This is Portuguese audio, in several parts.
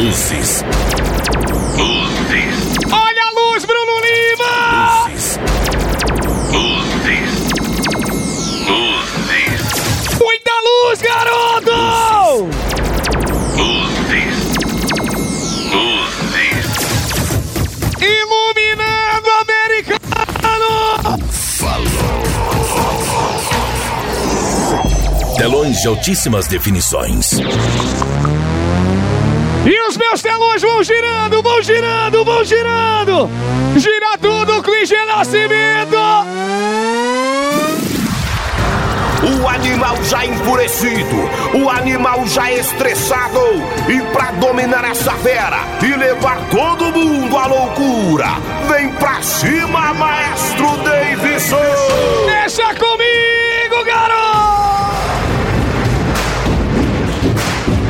Luzes. Luzes. Olha a luz, Bruno Lima! Luzes. Luzes. Luzes. Muita luz, garoto! Luzes. Luzes. Iluminando o americano! Telões de altíssimas definições. Os meus telões vão girando, vão girando, vão girando! Gira tudo, clichê nascimento! O animal já enfurecido, o animal já estressado. E pra dominar essa fera e levar todo mundo à loucura, vem pra cima, maestro Davidson! Deixa comigo, garoto!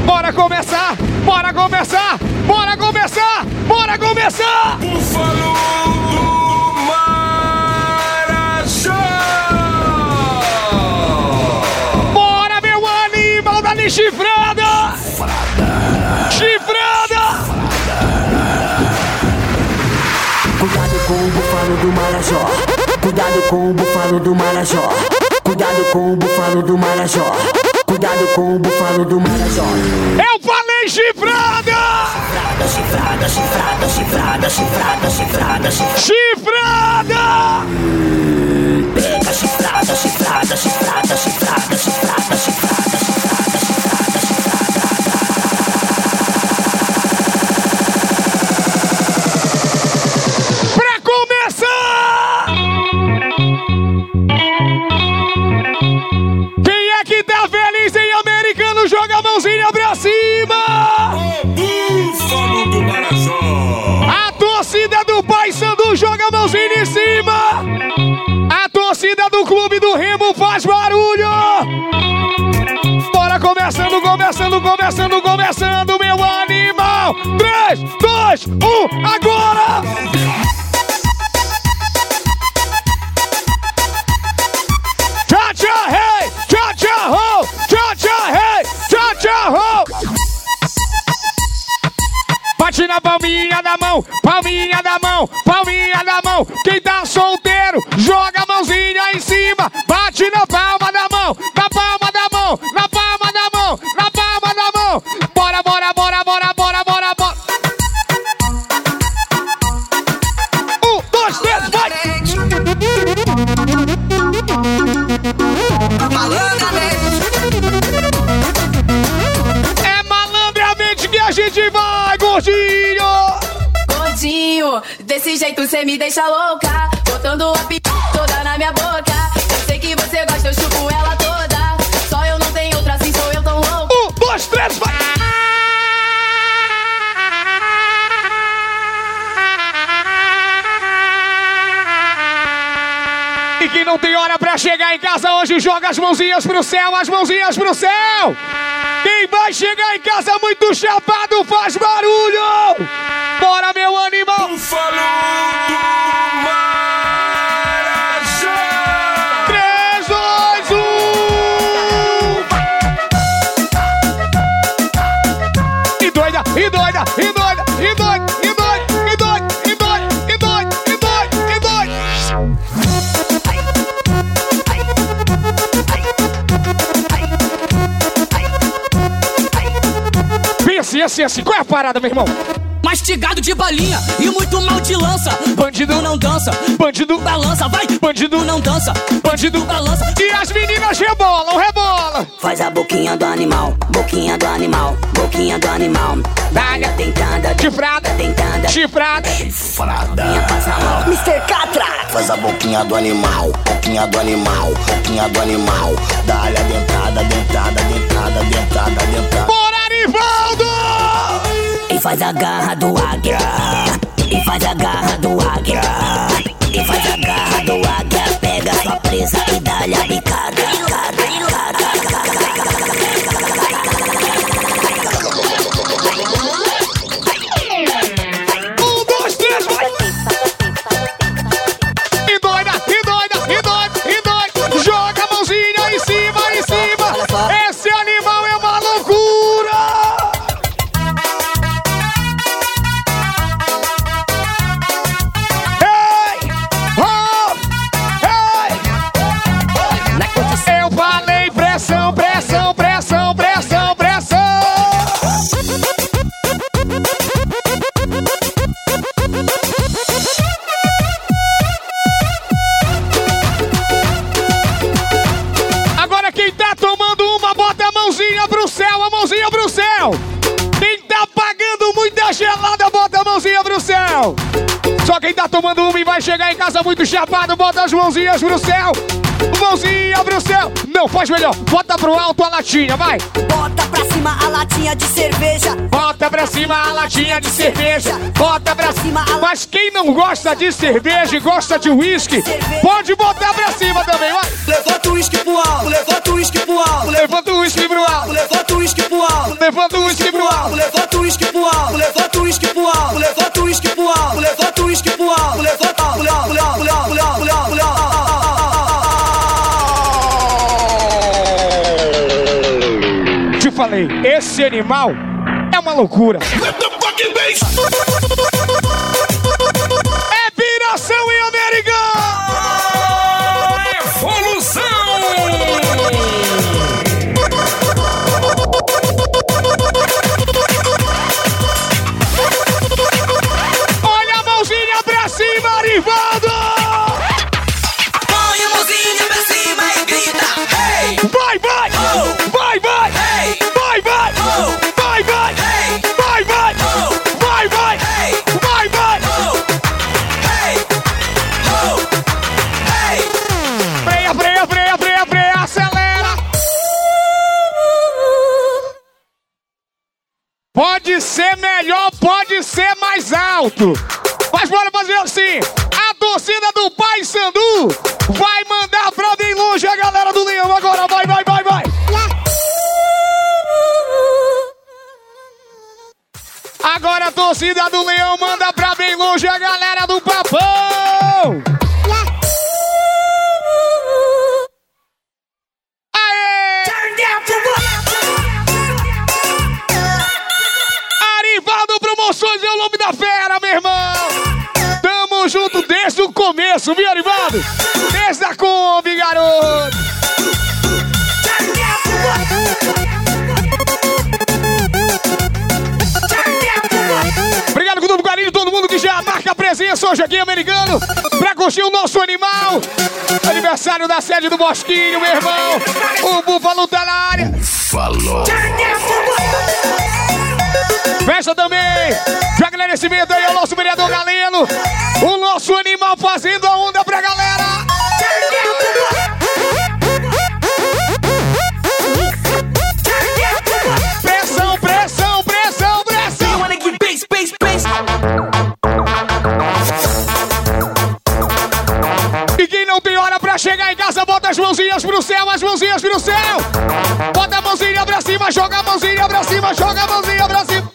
Bora começar! Bora começar! Bora começar! Bora começar! Búfalo do Marajó! Bora, meu animal da chifrada! Chifrada! Cuidado com o búfalo do Marajó. Cuidado com o búfalo do Marajó. Cuidado com o búfalo do Marajó. Cuidado com o búfalo do Marajó. Eu falei chifrada! Chifrada, chifrada, chifrada, chifrada, chifrada, chifrada, Chifrada! pega, chifrada, chifrada, chifrada, chifrada, chifrada, chifrada, chifrada, Pra começar! Quem é que tá feliz em americano? Joga a mãozinha pra começando, começando, começando, meu animal! 3, 2, 1, agora! Tchá, tchá, hey! Tchá, tchá, ho! Tchá, tchá, hey! Tchá, tchá, ho! Bate na palminha da mão, palminha da mão, palminha da mão. Quem tá solteiro, joga a mãozinha em cima. Bate na palma da cê me deixa louca. Botando a p toda na minha boca. Eu sei que você gosta, eu chupo ela toda. Só eu não tenho outra assim, sou eu tão louca. Um, dois, três, vai! E quem não tem hora pra chegar em casa hoje, joga as mãozinhas pro céu, as mãozinhas pro céu! Quem vai chegar em casa muito chapado faz barulho! Bora, meu animal! Búfalo do Marajó! 3, 2, 1. E doida, e doida, e doida, e doida, e doida, e doida, e doida, e doida, e doida, e doida. Pense assim, assim, qual é a parada, meu irmão? Mastigado de balinha e muito mal de lança. Bandido não dança, bandido, balança, vai. bandido não dança, bandido balança. E as meninas rebolam, rebolam. Faz a boquinha do animal, boquinha do animal, boquinha do animal. Dá-lhe a dentada, chifrada, dentada, chifrada. Frada! passa a mão. Mr. Catra! Faz a boquinha do animal, boquinha do animal, boquinha do animal. Dá-lhe a dentada, dentada, dentada, dentada, dentada. Bora, Arivaldo! Faz a garra do águia. E faz a garra do águia. E faz a garra do águia. Pega sua presa e dá-lhe a bicada. Latinha, vai! Bota pra cima a latinha de cerveja. Bota pra cima a latinha de cerveja. Bota pra cima a Mas quem não gosta de cerveja e gosta de uísque, pode botar pra cima também, vai. Levanta o uísque pro alto, levanta o uísque pro alto, Levanta o uísque pro alto. levanta o uísque pro alto. Levanta o uísque pro alto. Levanta o uísque pro alto, levanta o uísque pro alto, levanta o uísque pro alto, levanta o uísque pro alto, levanta o Te falei, esse animal é uma loucura. É torcida do Leão manda pra bem longe a galera do Papão. Aê! Arivaldo Promoções é o nome da fera, meu irmão! Tamo junto desde o começo, viu, Arivaldo? Aniversário da sede do Bosquinho, meu irmão. Joga a mãozinha pra cima.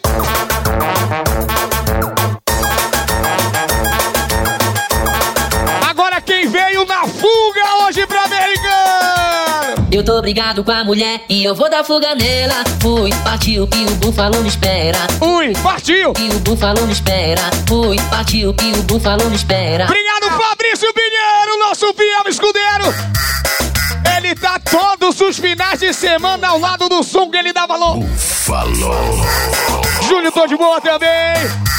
Agora quem veio na fuga hoje pra Americano? Eu tô brigado com a mulher e eu vou dar fuga nela. Fui, partiu que o búfalo me espera. Ui, partiu. Que o búfalo me espera. Fui, partiu que o búfalo me espera. Obrigado, Fabrício Pinheiro, nosso fiel escudeiro. Ele tá todos os finais de semana ao lado do som que ele dá valor. Falou. Júlio, tô de boa também.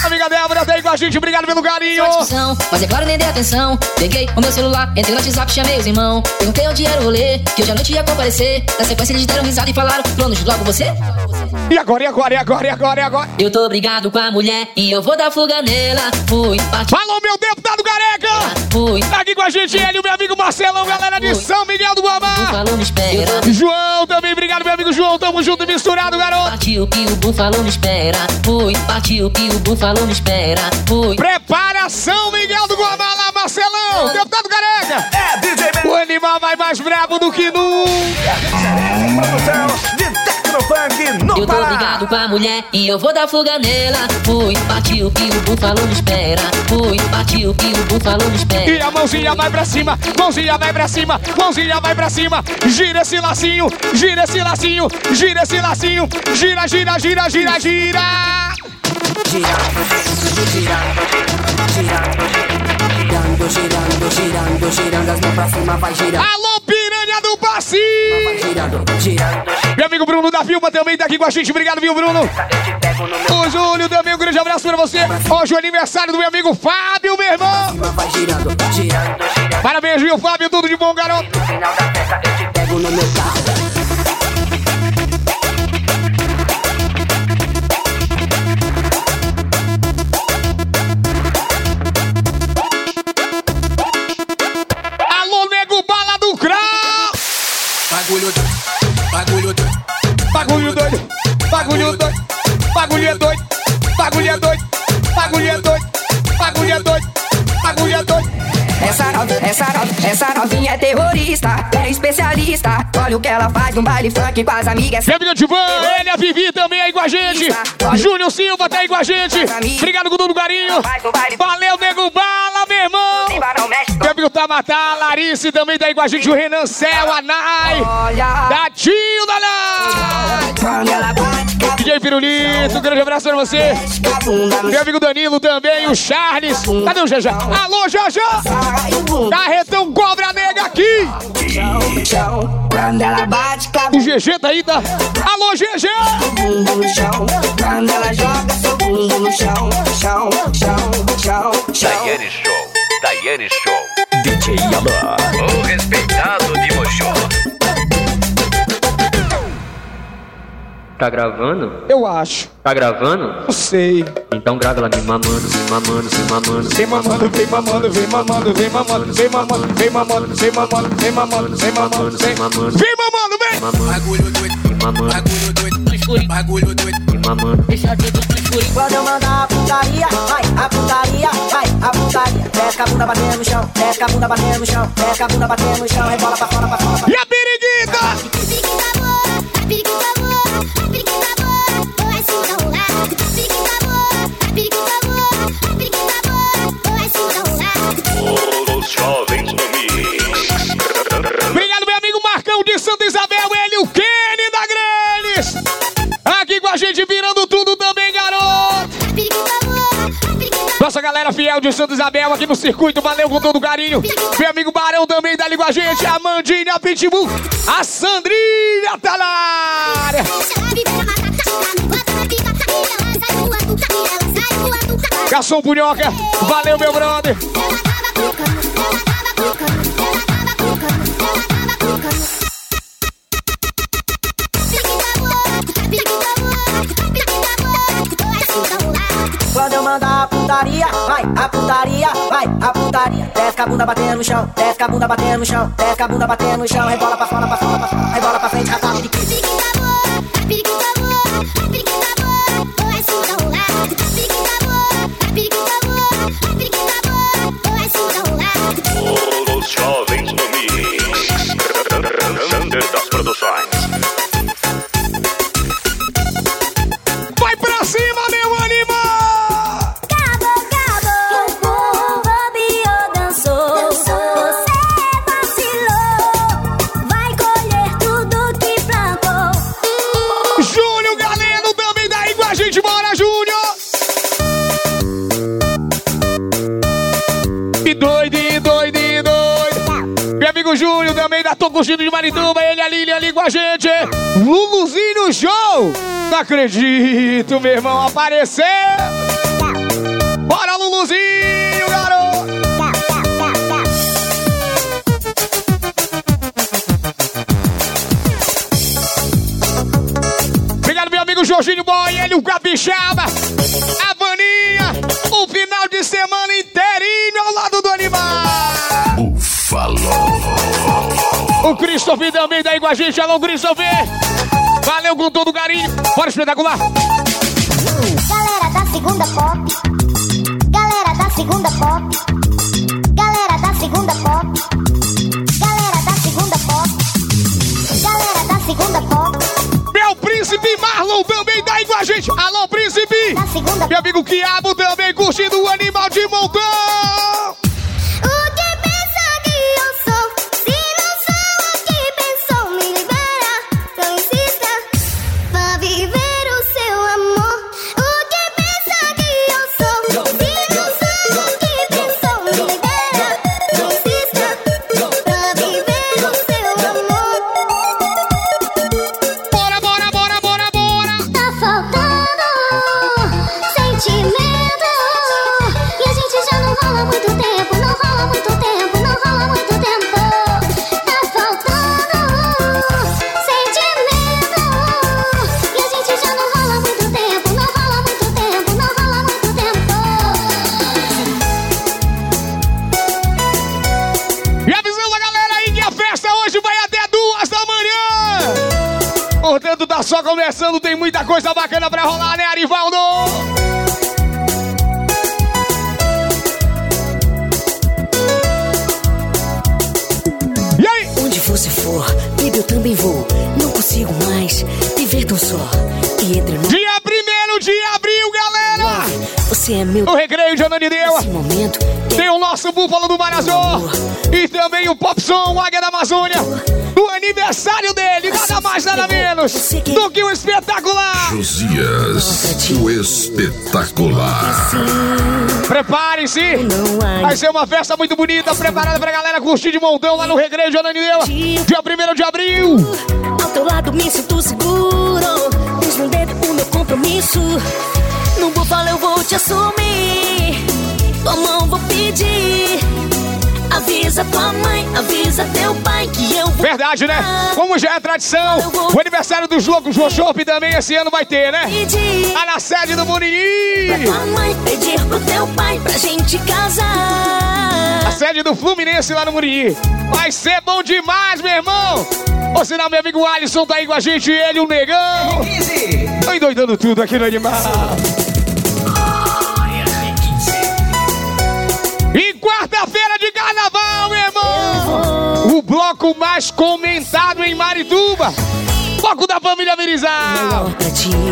Amiga Débora, tá aí com a gente. Obrigado pelo carinho. discussão, mas é claro nem dei atenção. Peguei o meu celular, entrei no WhatsApp, chamei os irmãos. Perguntei onde era o rolê, que hoje à noite ia comparecer. Na sequência eles deram risada e falaram: planos logo você? E agora, e agora, e agora, e agora, e agora? Eu tô brigado com a mulher e eu vou dar fuga nela. Fui, partiu, Falou, meu deputado careca. fui. Tá aqui com a gente ele, o meu amigo Marcelão, galera de São Miguel do Guamá. Búfalo me espera. João também, obrigado, meu amigo João. Tamo junto e misturado, garoto. Partiu que o búfalo me espera. Fui, partiu que o búfalo me espera. Fui. Prepara São Miguel do Guamá lá, Marcelão. Deputado careca. É DJ O animal vai mais brabo do que nunca. Tecnofunk no Eu tô Pará. brigado com a mulher e eu vou dar fuga nela. Fui, partiu que o búfalo me espera. Fui, partiu que o búfalo me espera. E a mãozinha vai pra cima, mãozinha vai pra cima, mãozinha vai pra cima. Gira esse lacinho, gira esse lacinho, gira esse lacinho. Gira, gira, gira, gira, gira. Girando, girando, girando, girando, as mãos pra cima, vai girando, Alô, do girando, Meu amigo Bruno da Vilma também tá aqui com a gente. Obrigado, viu, Bruno? O Júlio também, um grande abraço pra você. Hoje é o aniversário do meu amigo Fábio, meu irmão. Parabéns, viu, Fábio? Tudo de bom, garoto. Bagulho doido, bagulho doido, bagulho doido, bagulho doido, bagulho é doido, bagulho é doido, bagulho é doido. Essa, novinha, essa, novinha, essa novinha é terrorista, é especialista. Olha o que ela faz no baile funk com as amigas. Kevin Divan, ele, a Vivi também aí com a gente. Júnior Silva tá aí com a gente. Obrigado, Gudu do Garinho. Valeu, Nego Bala, meu irmão. Kevin Tamatá, Larice também tá aí com a gente. O Renan Céu, a Nai. Da Tio da Nai. DJ Pirulito, um grande abraço pra você. Meu amigo Danilo também, o Charles. Cadê o Jajá? Alô, Jajá! Carretão Cobra Negra aqui! O GG tá aí, tá? Alô, GG! Daiane Show, Daiane Show. DJ Alan. O respeitado de Mojó. Tá gravando? Eu acho. Tá gravando? Não sei. Então grava ela me mamando, me mamando, me mamando. Vem mamando, vem mamando, vem mamando, vem mamando, vem mamando, vem mamando, vem mamando, vem mamando, vem mamando, vem mamando. Vem mamando, vem! Bagulho doido, mamando, bagulho doido, bagulho doido. mamando. Quando eu mandar a putaria, vai, a putaria, vai, a putaria. Desce a bunda batendo no chão, desce a bunda batendo no chão, desce a bunda batendo no chão, rebola pra fora, pra fora, E a periguita? Greles. Aqui com a gente, Nossa galera fiel de Santa Isabel aqui no circuito, valeu com todo carinho. Meu amigo Barão ali com a gente, a Mandinha, Pitbull, a Sandrinha tá na área. Punhoca, valeu meu brother. Bunda batendo no chão, desce a bunda batendo no chão, desce a bunda batendo no chão, rebola pra fora, pra fora, pra fora, rebola pra frente, rasgado de Os Tô Curtindo de Marituba, ele ali, ele ali com a gente. Luluzinho Show! Não acredito, meu irmão, apareceu! Bora, Luluzinho, garoto! Obrigado, meu amigo Jorginho Boy, ele, o Capixaba, a O Christopher também daí com a gente, alô Christopher. Valeu com todo o carinho, bora espetacular. Galera da segunda pop. Galera da segunda pop. Galera da segunda pop. Galera da segunda pop. Galera da segunda pop. Meu príncipe Marlon também daí com a gente, alô príncipe. Da segunda Meu amigo Quiabo também curtindo o animal de montão. Menos do que o espetacular. Josias, o espetacular. Prepare-se! Vai ser uma festa muito bonita, preparada pra galera curtir de montão lá no Recreio de Ananindeua. Dia 1 de abril. Ao teu lado me sinto seguro. Mesmo dentro o meu compromisso. No búfalo eu vou te assumir. Tua mão vou pedir. Avisa tua mãe, avisa teu pai que eu vou. Verdade, né? Como já é tradição, o aniversário dos Loucos Workshop também esse ano vai ter, né? Lá na sede do Pra Muririm. tua mãe pedir pro teu pai pra gente casar. A sede do Fluminense lá no Muririm. Vai ser bom demais, meu irmão. Ou senão, meu amigo Alisson tá aí com a gente, ele, o Negão. Tô endoidando tudo aqui no Animal. Quarta-feira de carnaval, meu irmão! O bloco mais comentado em Marituba. Bloco da família Mirizal.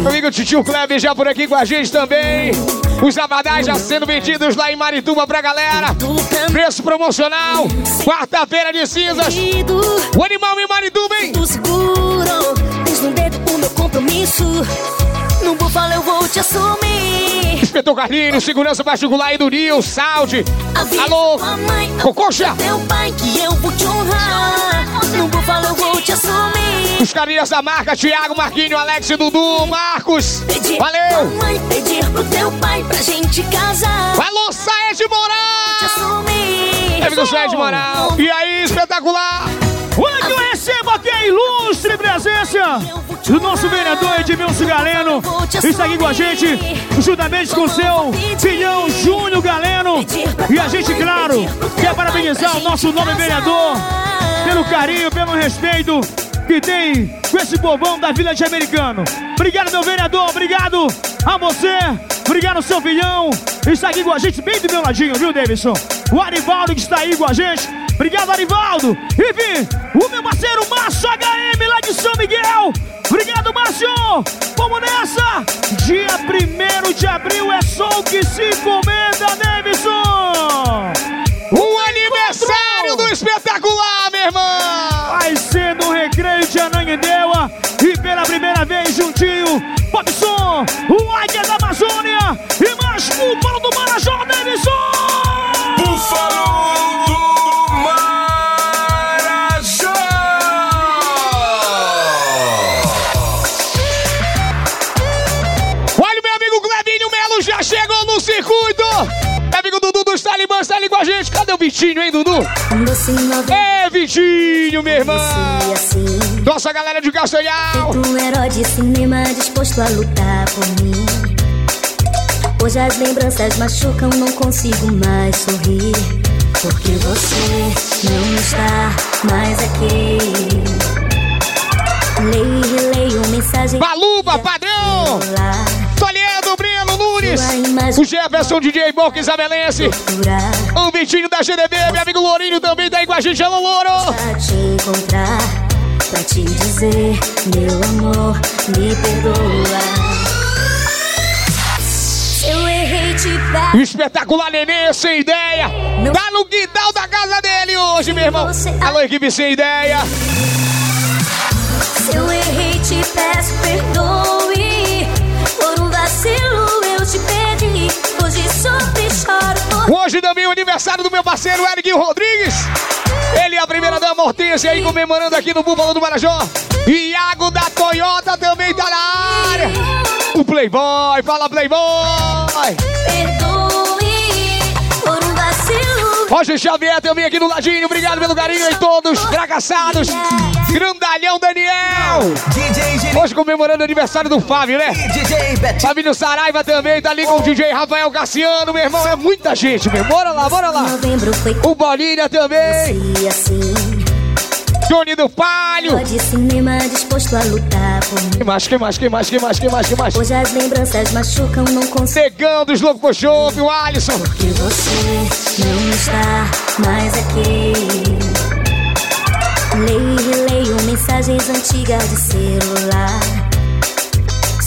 Meu amigo Titio Kleber já por aqui com a gente também. Os abadás já sendo vendidos lá em Marituba pra galera. Preço promocional. Quarta-feira de cinzas. O animal em Marituba, hein? Seguro, no dedo o meu compromisso. No búfalo eu vou te assumir. Inspetor Carlinhos, segurança particular aí do Nil, Salde. Alô, tua mãe, Cococha. Teu pai que eu vou te honrar. No búfalo eu vou te assumir. Os carinhas da marca, Thiago, Marquinho, Alex, Dudu, Marcos. Pedir Valeu. pedir pro teu pai pra gente casar. Alô, Saed Te Moral. assumir. Meu amigo Saed Moral. E aí, espetacular. Hoje eu recebo aqui a ilustre presença do nosso vereador Edmilson Galeno. Está aqui com a gente, juntamente com seu filhão Júnior Galeno. E a gente, claro, quer parabenizar o nosso nome vereador pelo carinho, pelo respeito que tem com esse povão da Vila de Americano. Obrigado, meu vereador, obrigado a você, obrigado, seu filhão. Está aqui com a gente, bem do meu ladinho, viu, Davidson? O Arivaldo que está aí com a gente. Obrigado, Arivaldo. E vim, o meu parceiro Márcio HM lá de São Miguel. Obrigado, Márcio. Vamos nessa. Dia 1 de abril é só o que se encomenda, Davidson. Um aniversário do espetacular, meu irmão. Vai ser no Recreio de Ananindeua e pela primeira vez juntinho, Popson, o Águia da Amazônia e mais Búfalo do Marajó, Davidson! A gente. Cadê o Vitinho, hein, Dudu? É, Vitinho, meu irmão. você assim. Nossa galera de Castanhal. Um herói de cinema disposto a lutar por mim. Hoje as lembranças machucam, não consigo mais sorrir. Porque você não está mais aqui. Leio e releio mensagem. Baluba, padrão. Toledo, Breno, Nunes. O Jefferson, DJ Boca Isabelense. procurar. O Vitinho da GDB, meu amigo Lourinho também tá aí com a gente. Alô, Louro. Pra te encontrar, pra te dizer, meu amor, me perdoa. Se Eu errei, te peço. O espetacular Nenê, sem ideia. Tá no quintal da casa dele hoje, meu irmão. Alô, equipe sem ideia. Se eu errei, te peço perdoe. Hoje também é o aniversário do meu parceiro Eric Rodrigues. Ele é a primeira dama Hortência aí comemorando aqui no Búfalo do Marajó. Iago da Toyota também tá na área. O Playboy, fala Playboy. perdoe. Roger Xavier também aqui no ladinho. Obrigado pelo carinho aí todos. Fracassados. Grandalhão Daniel. Hoje comemorando o aniversário do Fábio, né? Fabinho Saraiva também tá ali com o DJ Rafael Cassiano, meu irmão. É muita gente, meu. Bora lá, bora lá. O Bolinha também. Johnny do Palio. De cinema disposto a lutar por mim. Que mais, que mais, que mais, que mais, que mais, que mais? Hoje as lembranças machucam, não consigo. Negão dos loucos pro chope, o Alisson. Porque você não está mais aqui. Leio e releio mensagens antigas de celular.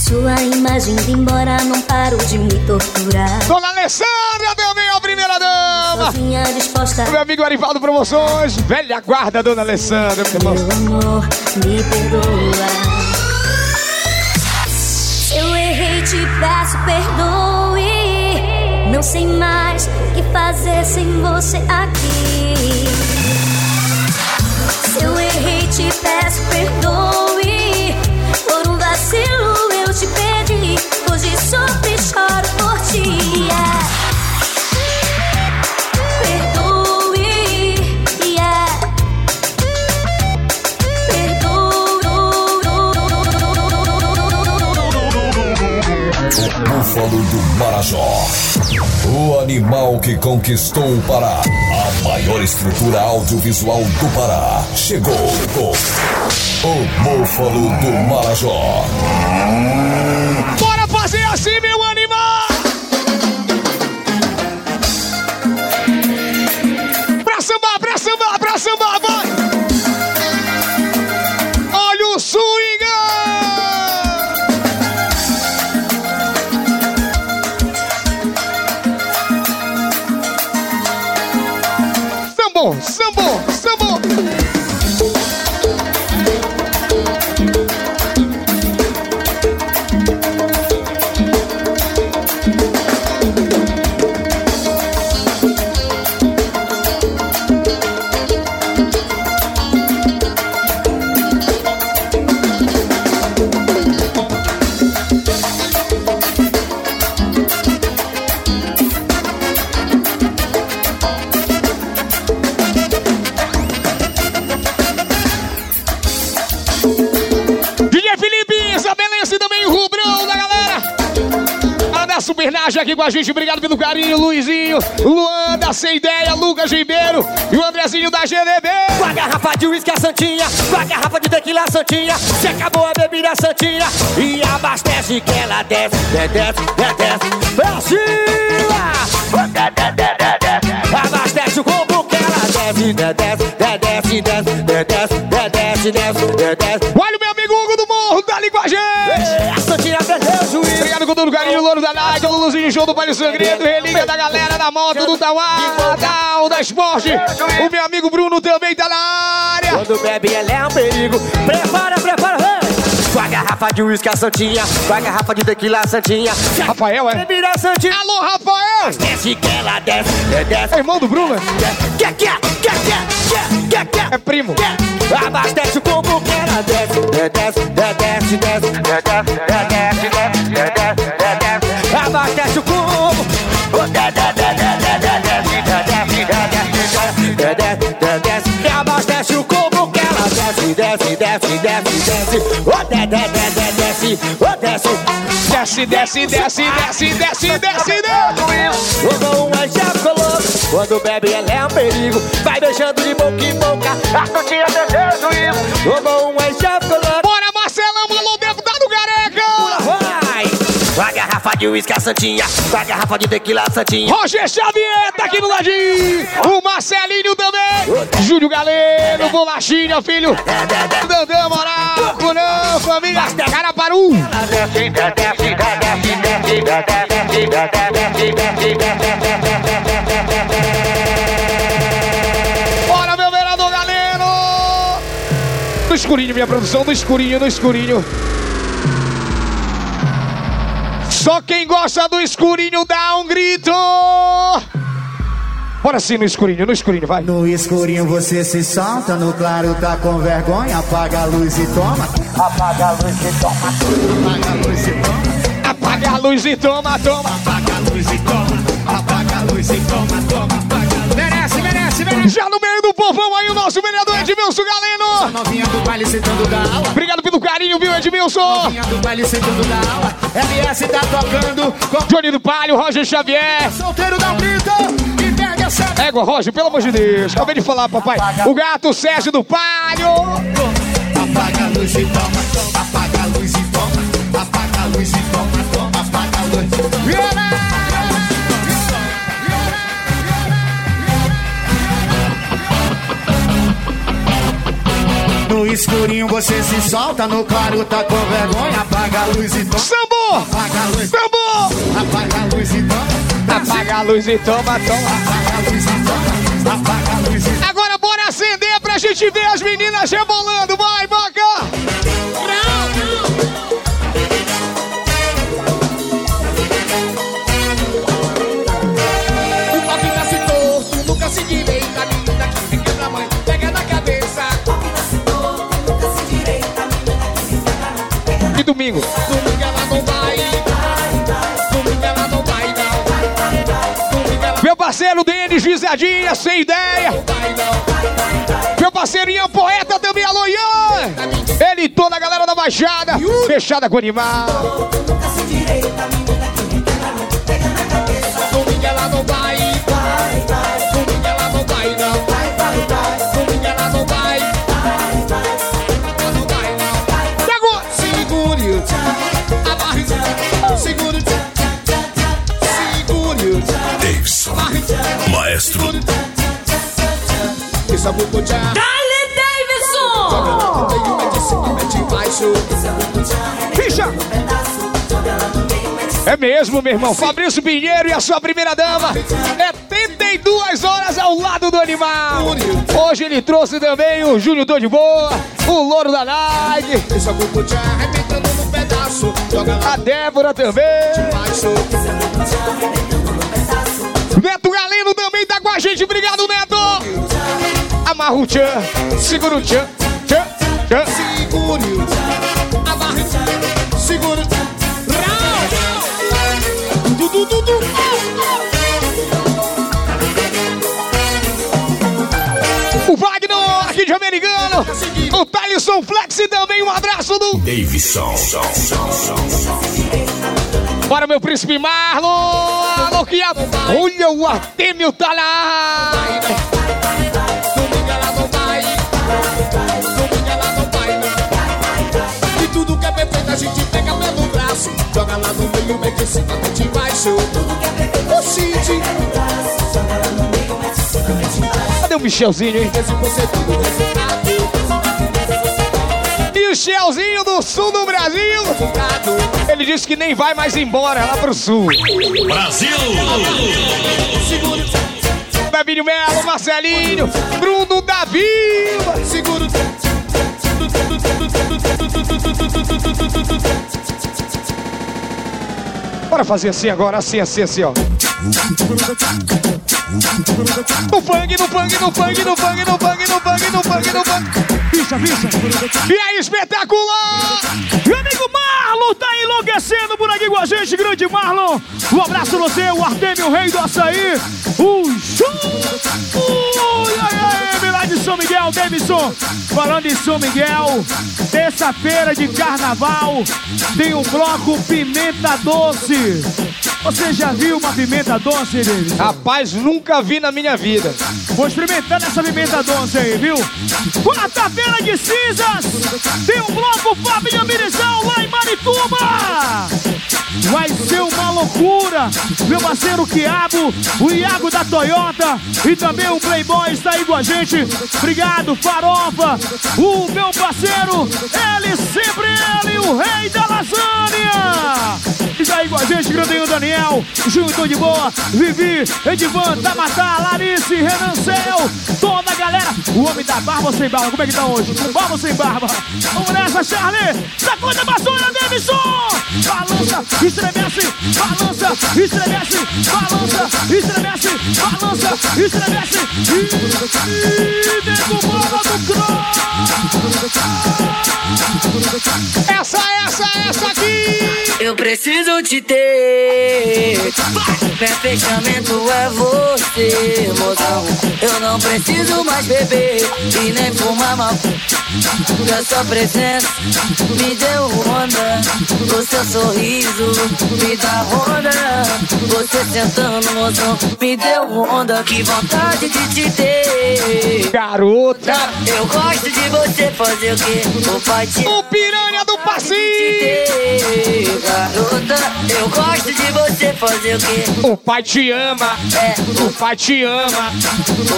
Sua imagem indo embora, não paro de me torturar. Dona Alessandra deu bem a primeira dama. Disposta. Meu amigo Arivaldo Promoções. Velha guarda, Dona Alessandra. Meu Meu amor, me perdoa. Se eu errei, te peço perdoe. Não sei mais o que fazer sem você aqui. Se eu errei, te peço perdoe. Por um vacilo eu te perdi. Hoje sofro e choro por ti. Búfalo do Marajó. O animal que conquistou o Pará. A maior estrutura audiovisual do Pará. Chegou. O Búfalo do Marajó. Bora fazer assim, meu animal! Supernagem aqui com a gente, obrigado pelo carinho, Luizinho, Luan da Sem Ideia, Lucas Ribeiro e o Andrezinho da GDB. Com a garrafa de uísque a Santinha, com a garrafa de tequila a Santinha, se acabou a bebida Santinha e abastece que ela desce, desce, desce, desce cima. Abastece o combo que ela desce, desce, desce, desce, desce, desce, desce, desce. Olha o meu amigo Hugo carinho, Louro da Nike, o Luluzinho Show do Palio Segredo, Relíquia da galera da moto do Tauá, da da Esporte. O meu amigo Bruno também tá na área. Quando bebe ela é um perigo. Prepara, prepara, vem! Com a garrafa de uísque a Santinha, com a garrafa de tequila a Santinha. Rafael, é? Bebida Santinha. Alô, Rafael! Desce que ela desce, desce. É irmão do Bruno? é? É primo. Abastece o combo que ela desce, desce, desce, desce, desce, desce, desce, desce. Abastece o combo. Desce, abastece o combo que ela desce, desce, desce, desce, desce. Oh, desce, desce, desce, oh, desce. Desce, desce, desce, desce, desce, desce, desce. Tomou uma jacolô Quando bebe ela é um perigo Vai beijando de boca em boca A santinha desejo isso Tomou uma jacolô Bora, garrafa de uísque a Santinha Com a garrafa de tequila a Santinha Roger Xavier tá aqui no ladinho. O Marcelinho também. Júlio Galeno, Bolachinha, filho. Dandã Moral, Cunão, família. Caraparu. Desce, desce, desce, Bora, meu vereador Galeno. No escurinho, minha produção, no escurinho, no escurinho. Só quem gosta do escurinho dá um grito. Bora sim no escurinho, no escurinho, vai. No escurinho você se solta, no claro tá com vergonha. Apaga a luz e toma. Apaga a luz e toma. Apaga a luz e toma. Apaga a luz e toma, toma. Apaga a luz e toma. Apaga a luz e toma, toma. Apaga a luz. Merece, merece, merece. Já no povão aí o nosso vereador Edmilson Galeno. Novinha do baile sentando da aula. Obrigado pelo carinho, viu, Edmilson? Novinha do baile sentando da aula. LS tá tocando. Com... Johnny do Palio, Roger Xavier. Solteiro. E pega Égua, Roger, pelo amor de Deus. Acabei de falar, papai. O gato Sérgio do Palho. Apaga a luz e toma, apaga a luz e toma, apaga a luz e toma, No escurinho você se solta, no claro tá com vergonha, apaga a luz e toma. Sambo! Apaga a luz. Sambo! Apaga a luz e toma. Apaga a luz e toma, toma. Apaga a luz e toma. Apaga a luz e Agora bora acender pra gente ver as meninas rebolando. Vai, Boca! Meu parceiro Denis Gisadinha, sem ideia. Meu parceirinho poeta também, alô Ian. Ele e toda a galera da Baixada. Fechada com o animal. Domingo Essa boca já. Dale, Davidson! Meio mete cima, mete baixo. Ficha! É mesmo, meu irmão. Fabrício Pinheiro e a sua primeira dama. É 32 horas ao lado do animal. Hoje ele trouxe também o Júnior Dor de Boa, o Louro da Nike, no. Joga a Débora também. Neto Galeno também tá com a gente. Obrigado, Neto. Amarra o tchan, segura o tchan, tchan, tchan. Segure a barriga. Segura. Du, du, du, du. O Wagner aqui de Americano. O Thaleson Flex também. Um abraço do. Davidson. Bora, meu príncipe Marlon! Alô, que a... Olha, o Artemio tá lá! Joga lá no meio, mete em cima, mete embaixo. O Cid. Cadê o Michelzinho, hein? O resultado. Michelzinho do sul do Brasil! Ele disse que nem vai mais embora lá pro sul. Brasil! Davinho Melo, Marcelinho, Bruno da Vila! Seguro. Bora fazer assim agora, assim, assim, assim, ó. No funk, no funk, no funk, no funk, no funk, no funk, no funk, no funk. Bicha, bicha. E aí, espetacular! Meu amigo Marlon tá enlouquecendo por aqui com a gente, grande Marlon. Um abraço a você, o Artemio, o rei do açaí. O Ju! São Miguel, Davidson. Falando em São Miguel, terça-feira de carnaval, tem um bloco Pimenta Doce. Você já viu uma pimenta doce, Davidson? Rapaz, nunca vi na minha vida. Vou experimentando essa pimenta doce aí, viu? Quarta-feira de cinzas, tem um bloco Fabinho Mirizão lá em Marituba. Vai ser uma loucura. Meu parceiro Quiabo, o Iago da Toyota e também o Playboy está aí com a gente. Obrigado, Farofa. O meu parceiro, ele sempre ele, o rei da lasanha. Está aí com a gente, grandinho Daniel, Tô de Boa, Vivi, Edivan, Tamatá, Larice, Renan Cel, toda a galera. O homem da barba sem barba, como é que tá hoje? Com barba sem barba? Vamos nessa, Charlie! Sacuda a vassoura, Davidson! Balança, estremece, balança, estremece, balança, estremece, balança, estremece. E nego do cross! Essa, essa, essa aqui. Eu preciso te ter. Meu fechamento é você, mozão. Eu não preciso mais beber e nem fumar mal. E a sua presença me deu onda. O seu sorriso me dá onda. Você sentando, mozão, me deu onda. Que vontade de te ter. Garota. Eu gosto de você fazer o quê? O pai te O piranha do passinho. Garota, eu gosto de você fazer o quê? O pai te ama. É, O pai te ama.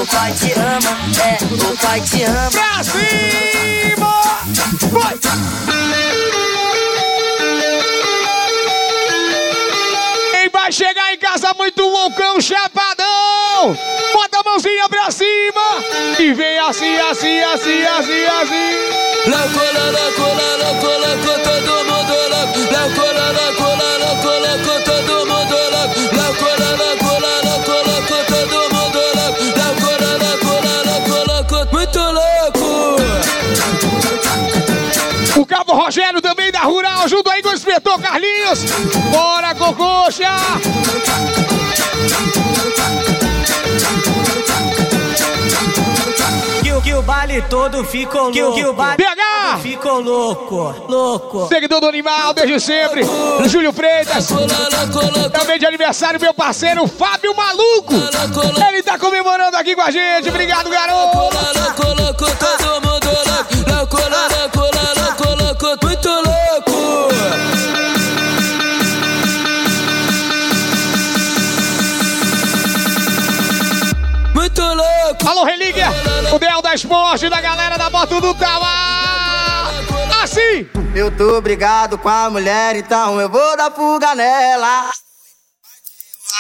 o pai te ama, é, o pai te ama. Pra cima! Vai! Quem vai chegar em casa muito loucão, chapadão? Bota a mãozinha pra cima e vem assim, assim, assim, assim, assim. Louco, louco, louco, louco, todo mundo louco, louco, Cabo Rogério também da Rural, junto aí com o inspetor Carlinhos. Bora, Cocoxa! Que, o- que o baile todo ficou louco. Que, o- que o baile todo ficou louco. Louco. Seguidor do animal, desde sempre. Júlio Freitas. Também de aniversário, meu parceiro Fábio Maluco. Ele tá comemorando aqui com a gente. Obrigado, garoto. Louco, louco, todo mundo louco. Louco, louco, louco, Alô, Relíquia. O Del da Esporte, da galera da Bota do Tava. Assim. Eu tô brigado com a mulher, então eu vou dar fuga nela.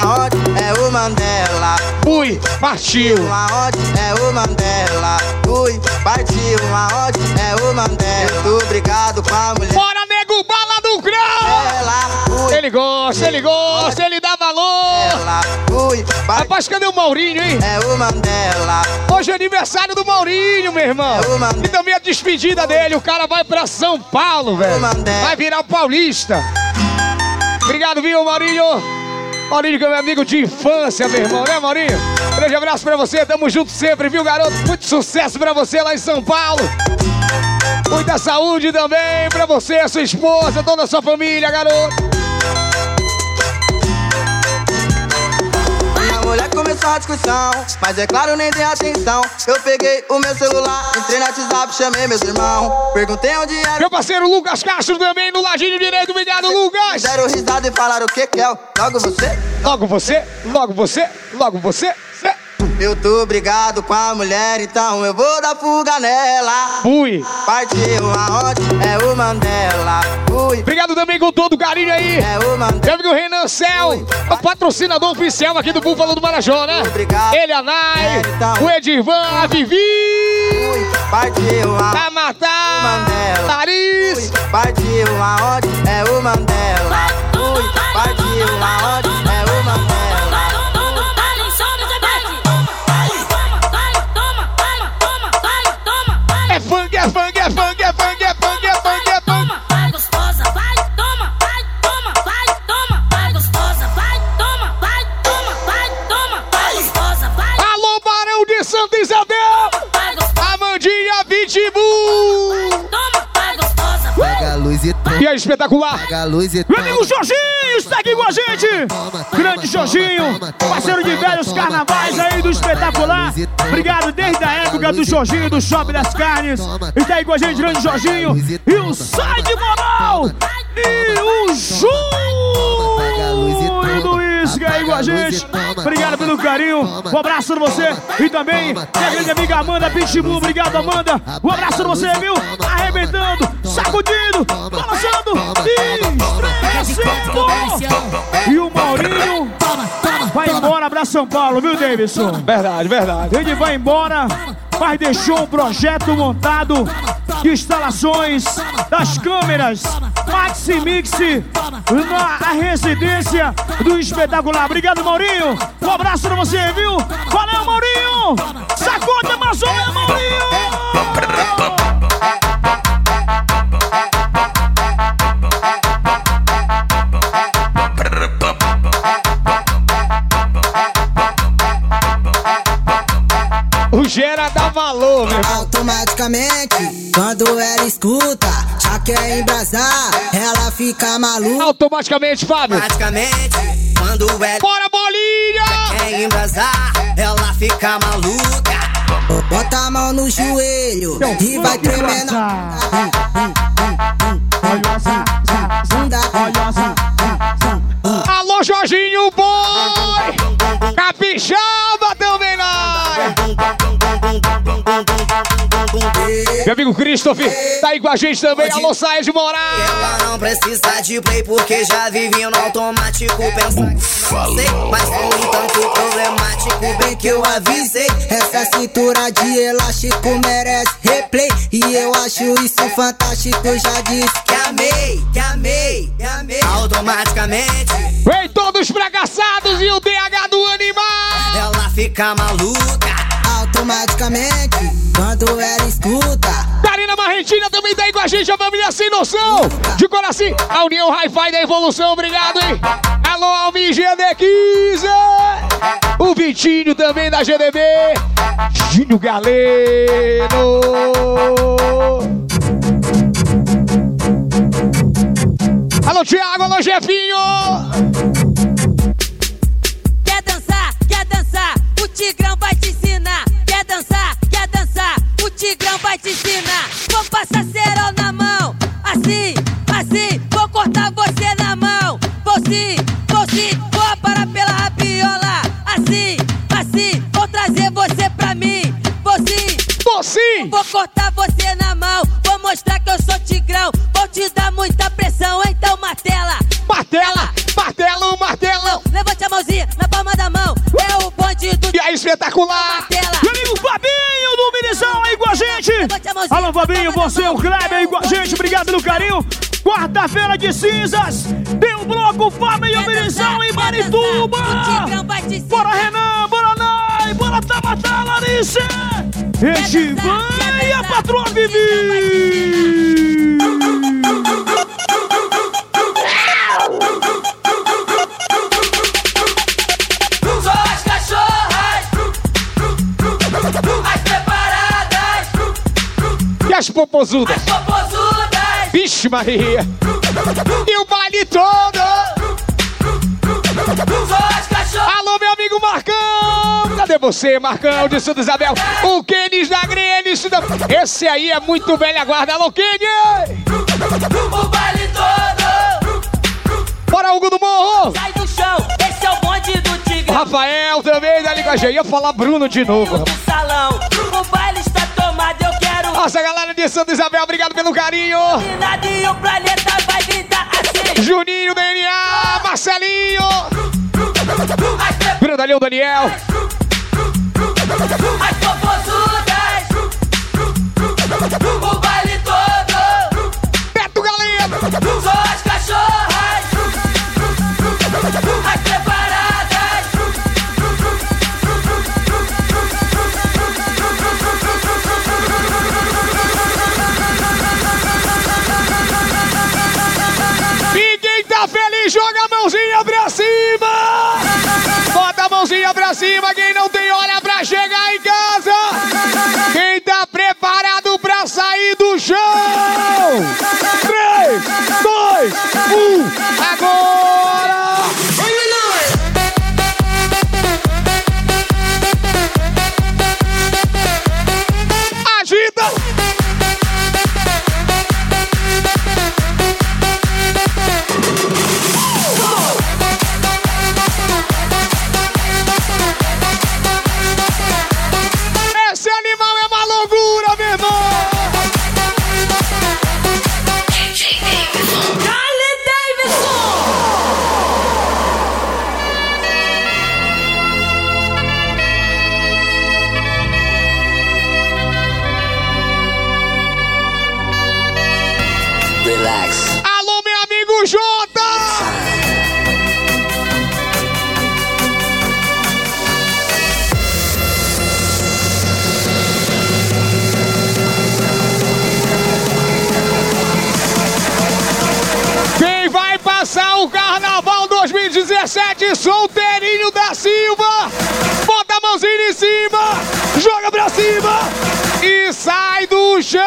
Aonde é o Mandela? Fui, partiu. Aonde é o Mandela? Fui, partiu. Aonde é o Mandela? Eu tô brigado com a mulher. Bora, nego, bala do grão. Ele gosta, ele gosta, ele dá valor. Fui, Rapaz, cadê o Maurinho, hein? É o Mandela. Hoje é aniversário do Maurinho, meu irmão. E também a despedida dele. O cara vai pra São Paulo, velho. Vai virar paulista. Obrigado, viu, Maurinho? Maurinho, que é meu amigo de infância, meu irmão, né, Maurinho? Grande abraço pra você, tamo junto sempre, viu, garoto? Muito sucesso pra você lá em São Paulo. Muita saúde também pra você, sua esposa, toda a sua família, garoto. Mulher começou a discussão, mas é claro, nem dei atenção. Eu peguei o meu celular, entrei no WhatsApp, chamei meus irmãos. Perguntei onde era. Meu parceiro Lucas Castro também no ladinho direito, obrigado, Lucas. Deram risada e falaram o que que é? Logo você? Logo você, logo você, logo você. Eu tô brigado com a mulher, então eu vou dar fuga nela. Fui. Partiu aonde? É o Mandela. Fui. Obrigado também com todo o carinho aí. É o Mandela. Meu amigo Renan Cel, o patrocinador oficial aqui do Búfalo do Marajó, né? Ele, a Nai, o Edivan, a Vivi. Partiu aonde? Pra matar. Nariz. Partiu aonde? É o Mandela. Fui. Partiu aonde? É funk, é funk, e. E aí, espetacular. Pega a luz e Meu amigo Jorginho está aqui com a gente. Grande Jorginho, parceiro de velhos carnavais aí do espetacular. Obrigado desde a época do Jorginho do Shopping das Carnes. Está aí com a gente, grande Jorginho. E o Sai de Moral. E o Ju. E do Isca aí com a gente. Obrigado pelo carinho. Um abraço pra você. E também minha grande amiga Amanda Pitbull. Obrigado, Amanda. Um abraço pra você, viu? Arrebentando, sacudindo, balançando e estremecendo. E o Maurinho vai embora pra São Paulo, viu, Davidson? Verdade, verdade. Ele vai embora, mas deixou um projeto montado de instalações das câmeras Maxi Mix na residência do espetacular. Obrigado, Maurinho. Um abraço pra você, viu? Valeu, Maurinho. Sacode Amazônia, Maurinho. Acertou, meu irmão. Automaticamente, quando ela escuta, já quer embrasar, ela fica maluca. Automaticamente, Fábio. Automaticamente, quando ela. Bora, bolinha! Já quer embrasar, ela fica maluca. Bota a mão no joelho e vai tremendo. Alô, Jorginho Boy! Meu amigo Christopher tá aí com a gente também. Alô, Saia de Moraes! Ela não precisa de play porque já vive no automático. Pensa que não sei, mas no entanto problemático. Bem que eu avisei. Essa cintura de elástico merece replay. E eu acho isso fantástico. Já disse que amei, que amei, que amei. Automaticamente. Vem todos fracassados e o DH do animal! Ela fica maluca. Automaticamente, quando ela escuta. Karina Marrentina também tá aí com a gente, a família sem noção. De coração, a União Hi-Fi da Evolução, obrigado, hein? Alô, Alvin GD15. O Vitinho também da GDB. Ginho Galeno. Alô, Thiago, alô, Jefinho. Quer dançar, quer dançar, o Tigrão vai te Tigrão vai te ensinar. Vou passar cerol na mão, assim, assim, vou cortar você na mão. Vou sim, vou sim, vou parar pela rabiola. Assim, assim, vou trazer você pra mim. Vou sim, vou sim, vou cortar você na mão. Vou mostrar que eu sou Tigrão, vou te dar muita pressão, então martela. Martela, martelo, martelo. Levante a mãozinha na palma da mão. É o bonde do. E aí, espetacular. Meu gente. Alô, Fabinho, você, o Kleber aí com a gente. Obrigado pelo carinho. Quarta-feira de cinzas. Tem o bloco Fabinho Minizão em Marituba. Bora, Renan. Bora, Nai. Bora, Tamatá, Larissa. Este vai e a patroa Vivi. Popozudas? as popozudas. Vixe, Maria. E o baile todo. Alô, meu amigo Marcão. Cadê você, Marcão de Santa Isabel? O Kenis da Grenes. Esse aí é muito velha guarda. Alô, Kenis. O baile todo. Bora, Hugo do Morro. Sai do chão, esse é o bonde do Tigrão. Rafael também, dali com a gente. Ia falar Bruno de novo. do salão. O baile Nossa, galera de Santa Isabel, obrigado pelo carinho. Planeta vai gritar assim. Juninho, DNA, Marcelinho. Grandalhão, Daniel. As popozudas. O baile todo. Beto Galeno. Só as cachorras. Alô, meu amigo Jota! Quem vai passar o Carnaval 2017 solteirinho da Silva? Bota a mãozinha em cima, joga pra cima no chão!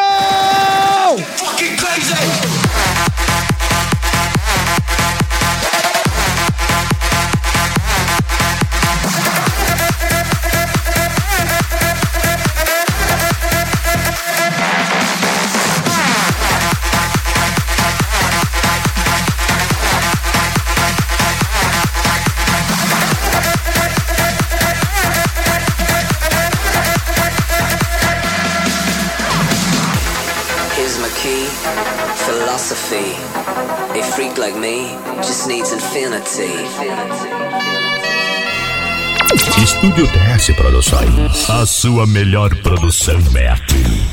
Needs infinity. Estúdio TS Produções. A sua melhor produção é aqui.